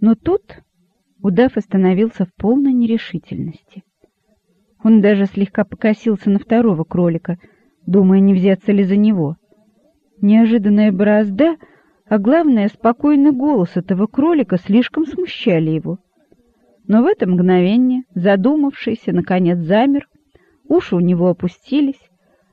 Но тут удав остановился в полной нерешительности. Он даже слегка покосился на второго кролика, думая, не взяться ли за него. Неожиданная борозда, а главное, спокойный голос этого кролика слишком смущали его. Но в это мгновение, задумавшийся, наконец замер, уши у него опустились,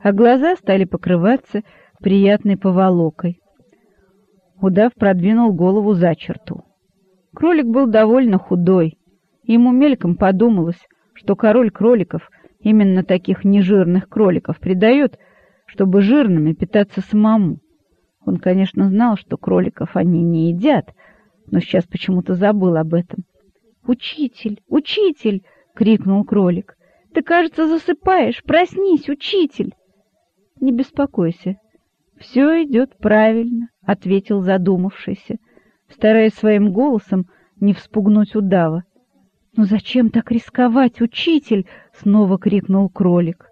а глаза стали покрываться приятной поволокой. Удав продвинул голову за черту. Кролик был довольно худой, ему мельком подумалось, что король кроликов, именно таких нежирных кроликов, придает, чтобы жирными питаться самому. Он, конечно, знал, что кроликов они не едят, но сейчас почему-то забыл об этом. «Учитель! Учитель!» — крикнул кролик. «Ты, кажется, засыпаешь! Проснись, учитель!» «Не беспокойся, все идет правильно», — ответил задумавшийся, стараясь своим голосом не вспугнуть удава. «Ну зачем так рисковать, учитель?» — снова крикнул кролик.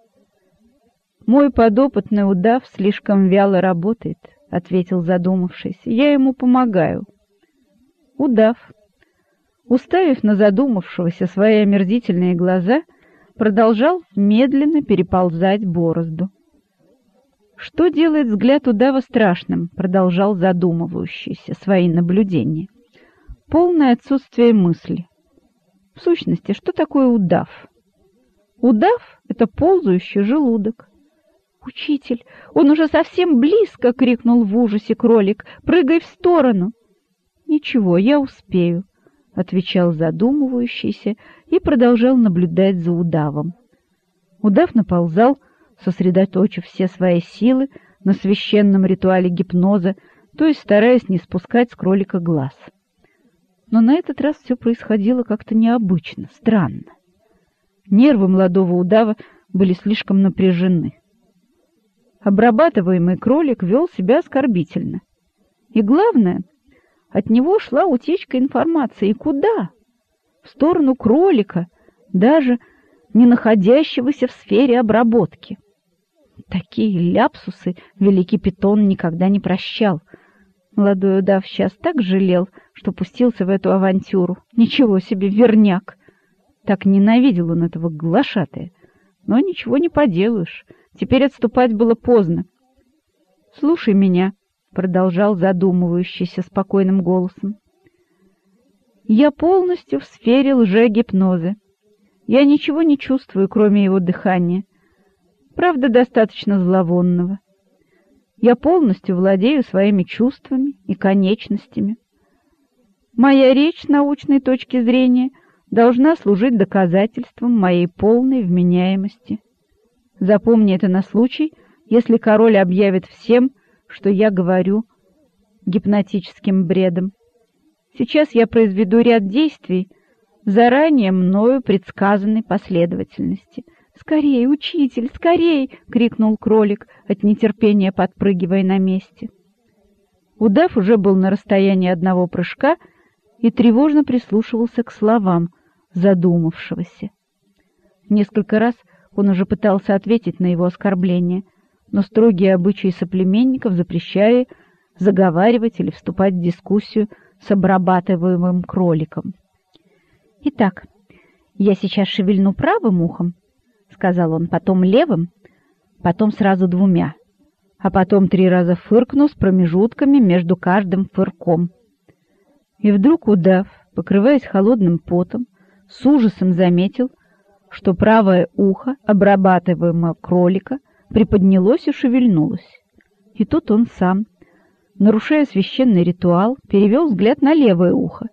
«Мой подопытный удав слишком вяло работает», — ответил задумавшись. «Я ему помогаю». Удав, уставив на задумавшегося свои омерзительные глаза, продолжал медленно переползать борозду. «Что делает взгляд удава страшным?» — продолжал задумывающийся свои наблюдения. «Полное отсутствие мысли. В сущности, что такое удав? Удав — это ползающий желудок. «Учитель, он уже совсем близко!» — крикнул в ужасе кролик. «Прыгай в сторону!» «Ничего, я успею», — отвечал задумывающийся и продолжал наблюдать за удавом. Удав наползал, сосредоточив все свои силы на священном ритуале гипноза, то есть стараясь не спускать с кролика глаз. Но на этот раз все происходило как-то необычно, странно. Нервы молодого удава были слишком напряжены. Обрабатываемый кролик вел себя оскорбительно. И главное, от него шла утечка информации. И куда? В сторону кролика, даже не находящегося в сфере обработки. Такие ляпсусы великий питон никогда не прощал — Молодой удав сейчас так жалел, что пустился в эту авантюру. Ничего себе, верняк! Так ненавидел он этого глашатая. Но ничего не поделаешь. Теперь отступать было поздно. — Слушай меня, — продолжал задумывающийся спокойным голосом. — Я полностью в сфере лжегипноза. Я ничего не чувствую, кроме его дыхания. Правда, достаточно зловонного. Я полностью владею своими чувствами и конечностями. Моя речь с научной точки зрения должна служить доказательством моей полной вменяемости. Запомни это на случай, если король объявит всем, что я говорю гипнотическим бредом. Сейчас я произведу ряд действий заранее мною предсказанной последовательности — «Скорей, учитель, скорей!» — крикнул кролик, от нетерпения подпрыгивая на месте. Удав уже был на расстоянии одного прыжка и тревожно прислушивался к словам задумавшегося. Несколько раз он уже пытался ответить на его оскорбление, но строгие обычаи соплеменников запрещали заговаривать или вступать в дискуссию с обрабатываемым кроликом. «Итак, я сейчас шевельну правым ухом, — сказал он, — потом левым, потом сразу двумя, а потом три раза фыркну с промежутками между каждым фырком. И вдруг удав, покрываясь холодным потом, с ужасом заметил, что правое ухо обрабатываемого кролика приподнялось и шевельнулось. И тут он сам, нарушая священный ритуал, перевел взгляд на левое ухо,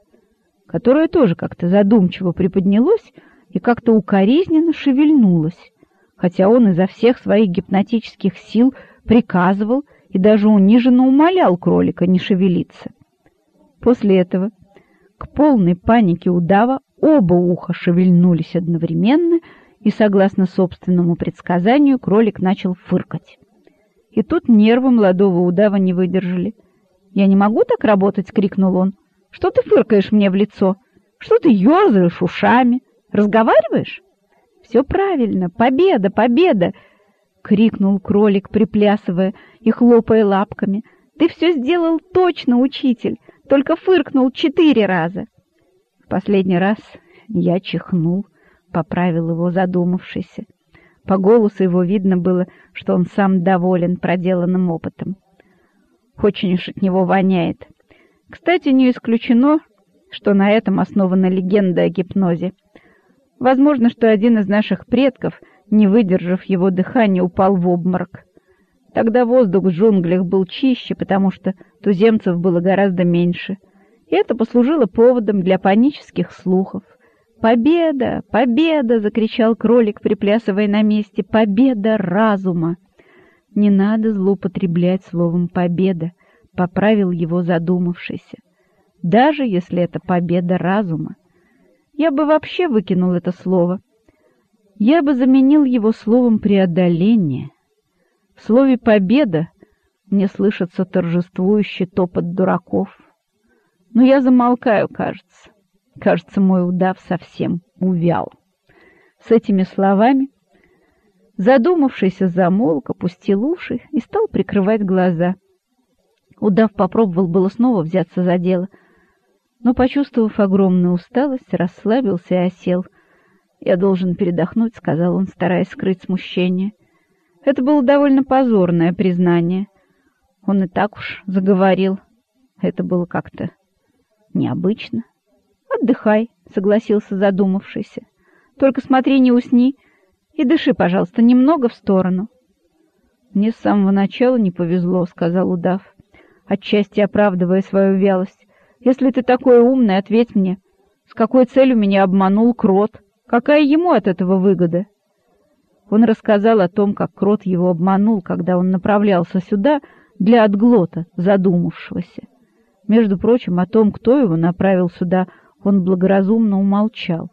которое тоже как-то задумчиво приподнялось и как-то укоризненно шевельнулась, хотя он изо всех своих гипнотических сил приказывал и даже униженно умолял кролика не шевелиться. После этого к полной панике удава оба уха шевельнулись одновременно, и, согласно собственному предсказанию, кролик начал фыркать. И тут нервы молодого удава не выдержали. «Я не могу так работать!» — крикнул он. «Что ты фыркаешь мне в лицо? Что ты ерзаешь ушами?» Разговариваешь? Все правильно, победа, победа! крикнул кролик, приплясывая и хлопая лапками. Ты все сделал точно, учитель, только фыркнул четыре раза. последний раз я чихнул, поправил его задумавшийся. По голосу его видно было, что он сам доволен проделанным опытом. Очень уж от него воняет. Кстати, не исключено, что на этом основана легенда о гипнозе. Возможно, что один из наших предков, не выдержав его дыхания, упал в обморок. Тогда воздух в джунглях был чище, потому что туземцев было гораздо меньше. И это послужило поводом для панических слухов. «Победа! Победа!» — закричал кролик, приплясывая на месте. «Победа разума!» «Не надо злоупотреблять словом «победа», — поправил его задумавшийся. «Даже если это победа разума. Я бы вообще выкинул это слово. Я бы заменил его словом «преодоление». В слове «победа» мне слышится торжествующий топот дураков. Но я замолкаю, кажется. Кажется, мой удав совсем увял. С этими словами задумавшийся замолк, опустил уши и стал прикрывать глаза. Удав попробовал было снова взяться за дело, но, почувствовав огромную усталость, расслабился и осел. «Я должен передохнуть», — сказал он, стараясь скрыть смущение. Это было довольно позорное признание. Он и так уж заговорил. Это было как-то необычно. «Отдыхай», — согласился задумавшийся. «Только смотри, не усни, и дыши, пожалуйста, немного в сторону». «Мне с самого начала не повезло», — сказал удав, отчасти оправдывая свою вялость. «Если ты такой умный, ответь мне, с какой целью меня обманул крот? Какая ему от этого выгода?» Он рассказал о том, как крот его обманул, когда он направлялся сюда для отглота задумавшегося. Между прочим, о том, кто его направил сюда, он благоразумно умолчал.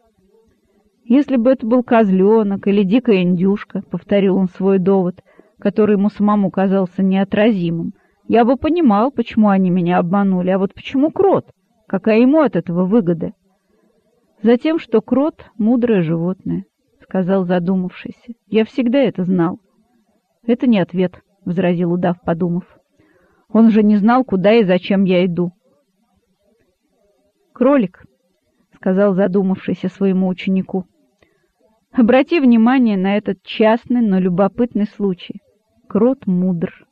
«Если бы это был козленок или дикая индюшка», — повторил он свой довод, который ему самому казался неотразимым, «я бы понимал, почему они меня обманули, а вот почему крот? Какая ему от этого выгода?» Затем, что крот — мудрое животное сказал задумавшийся. Я всегда это знал. Это не ответ, возразил удав, подумав. Он же не знал, куда и зачем я иду. Кролик, сказал задумавшийся своему ученику. Обрати внимание на этот частный, но любопытный случай. Крот мудр.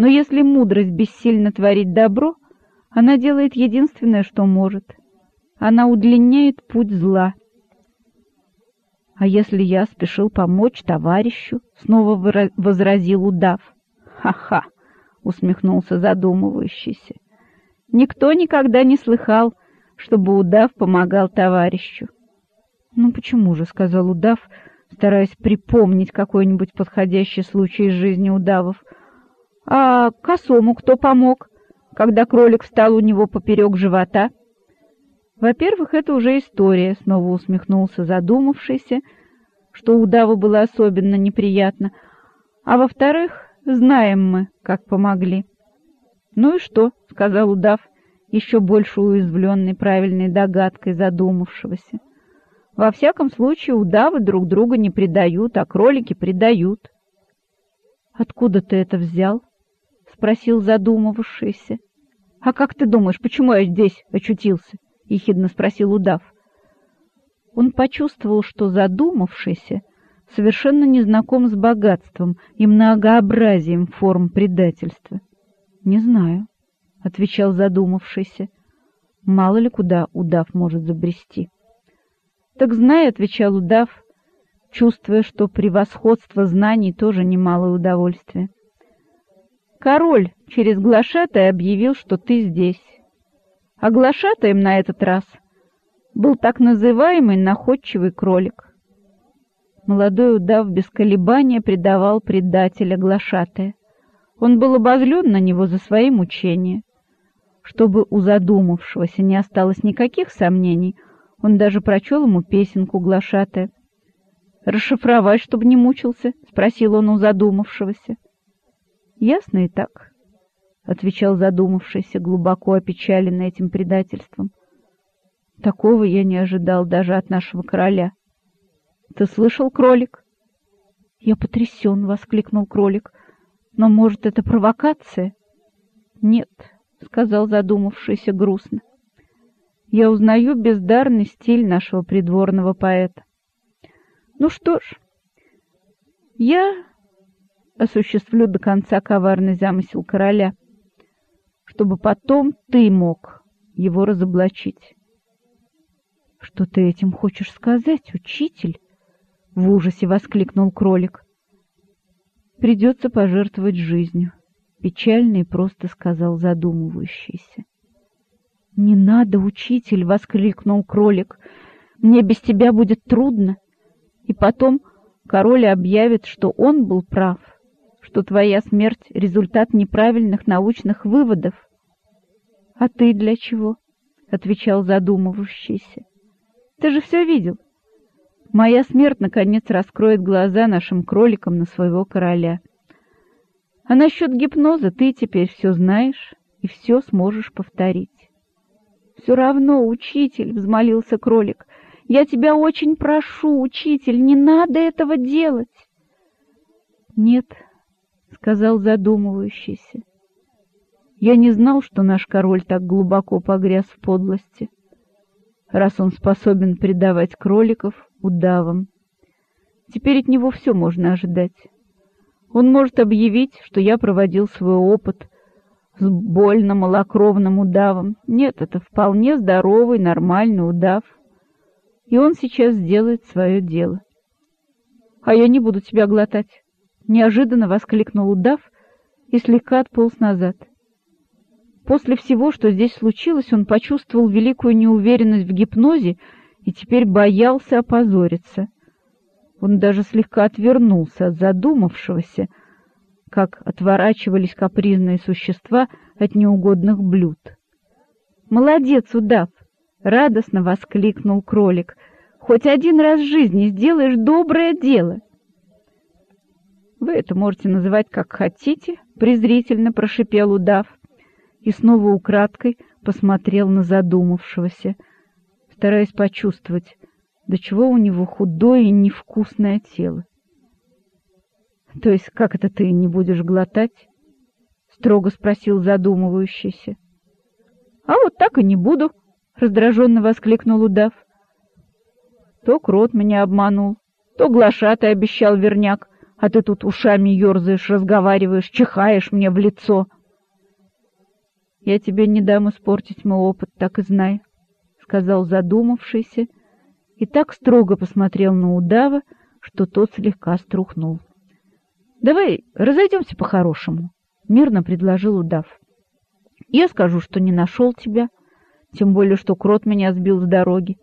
Но если мудрость бессильно творить добро, она делает единственное, что может. Она удлиняет путь зла «А если я спешил помочь товарищу?» — снова возразил удав. «Ха-ха!» — усмехнулся задумывающийся. «Никто никогда не слыхал, чтобы удав помогал товарищу». «Ну почему же?» — сказал удав, стараясь припомнить какой-нибудь подходящий случай из жизни удавов. «А косому кто помог, когда кролик встал у него поперек живота?» Во-первых, это уже история, снова усмехнулся задумавшийся, что удаву было особенно неприятно. А во-вторых, знаем мы, как помогли. Ну и что, сказал удав, еще больше уязвленный правильной догадкой задумавшегося. Во всяком случае, удавы друг друга не предают, а кролики предают. Откуда ты это взял? Спросил задумавшийся. А как ты думаешь, почему я здесь очутился? — ехидно спросил удав. Он почувствовал, что задумавшийся совершенно не знаком с богатством и многообразием форм предательства. — Не знаю, — отвечал задумавшийся. — Мало ли куда удав может забрести. — Так знай, — отвечал удав, чувствуя, что превосходство знаний тоже немалое удовольствие. — Король через глашатай объявил, что ты здесь. Оглашатаем на этот раз был так называемый находчивый кролик. Молодой удав без колебания предавал предателя глашатая. Он был обозлен на него за свои мучения. Чтобы у задумавшегося не осталось никаких сомнений, он даже прочел ему песенку глашатая. «Расшифровать, чтобы не мучился?» — спросил он у задумавшегося. «Ясно и так. — отвечал задумавшийся, глубоко опечаленный этим предательством. — Такого я не ожидал даже от нашего короля. — Ты слышал, кролик? — Я потрясен, — воскликнул кролик. — Но, может, это провокация? — Нет, — сказал задумавшийся грустно. — я узнаю бездарный стиль нашего придворного поэта. Ну что ж, я осуществлю до конца коварный замысел короля, чтобы потом ты мог его разоблачить. — Что ты этим хочешь сказать, учитель? — в ужасе воскликнул кролик. — Придется пожертвовать жизнью, — печально и просто сказал задумывающийся. — Не надо, учитель! — воскликнул кролик. — Мне без тебя будет трудно. И потом король объявит, что он был прав, что твоя смерть — результат неправильных научных выводов. — А ты для чего? — отвечал задумывающийся. — Ты же все видел. Моя смерть, наконец, раскроет глаза нашим кроликам на своего короля. А насчет гипноза ты теперь все знаешь и все сможешь повторить. — Все равно, учитель, — взмолился кролик, — я тебя очень прошу, учитель, не надо этого делать. — Нет, — сказал задумывающийся. Я не знал, что наш король так глубоко погряз в подлости, раз он способен предавать кроликов удавам. Теперь от него все можно ожидать. Он может объявить, что я проводил свой опыт с больно малокровным удавом. Нет, это вполне здоровый, нормальный удав. И он сейчас сделает свое дело. А я не буду тебя глотать неожиданно воскликнул удав и слегка отполз назад. После всего, что здесь случилось, он почувствовал великую неуверенность в гипнозе и теперь боялся опозориться. Он даже слегка отвернулся от задумавшегося, как отворачивались капризные существа от неугодных блюд. «Молодец, удав!» — радостно воскликнул кролик. «Хоть один раз в жизни сделаешь доброе дело!» Вы это можете называть как хотите, презрительно прошипел удав и снова украдкой посмотрел на задумавшегося, стараясь почувствовать, до чего у него худое и невкусное тело. — То есть как это ты не будешь глотать? — строго спросил задумывающийся. — А вот так и не буду, — раздраженно воскликнул удав. — То крот меня обманул, то глашатый обещал верняк, а ты тут ушами ерзаешь, разговариваешь, чихаешь мне в лицо. Я тебе не дам испортить мой опыт, так и знай, — сказал задумавшийся, и так строго посмотрел на удава, что тот слегка струхнул. — Давай разойдемся по-хорошему, — мирно предложил удав. — Я скажу, что не нашел тебя, тем более, что крот меня сбил с дороги.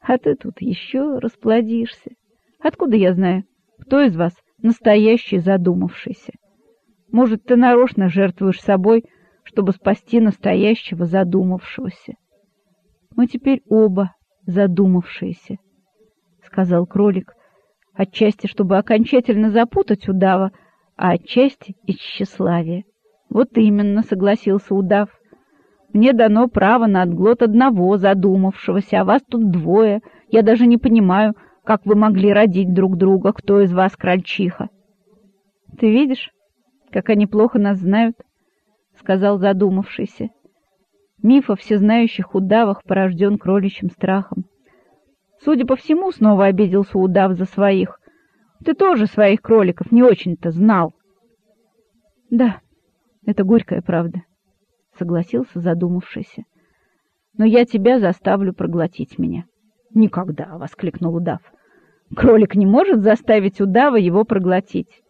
А ты тут еще расплодишься. Откуда я знаю, кто из вас настоящий задумавшийся. Может, ты нарочно жертвуешь собой, чтобы спасти настоящего задумавшегося. Мы теперь оба задумавшиеся, — сказал кролик, отчасти, чтобы окончательно запутать удава, а отчасти из тщеславия. Вот именно, — согласился удав. Мне дано право на отглот одного задумавшегося, а вас тут двое. Я даже не понимаю, как вы могли родить друг друга, кто из вас крольчиха? — Ты видишь, как они плохо нас знают? — сказал задумавшийся. Миф о всезнающих удавах порожден кроличьим страхом. Судя по всему, снова обиделся удав за своих. Ты тоже своих кроликов не очень-то знал. — Да, это горькая правда, — согласился задумавшийся. — Но я тебя заставлю проглотить меня. — Никогда! — воскликнул удав. Кролик не может заставить удава его проглотить.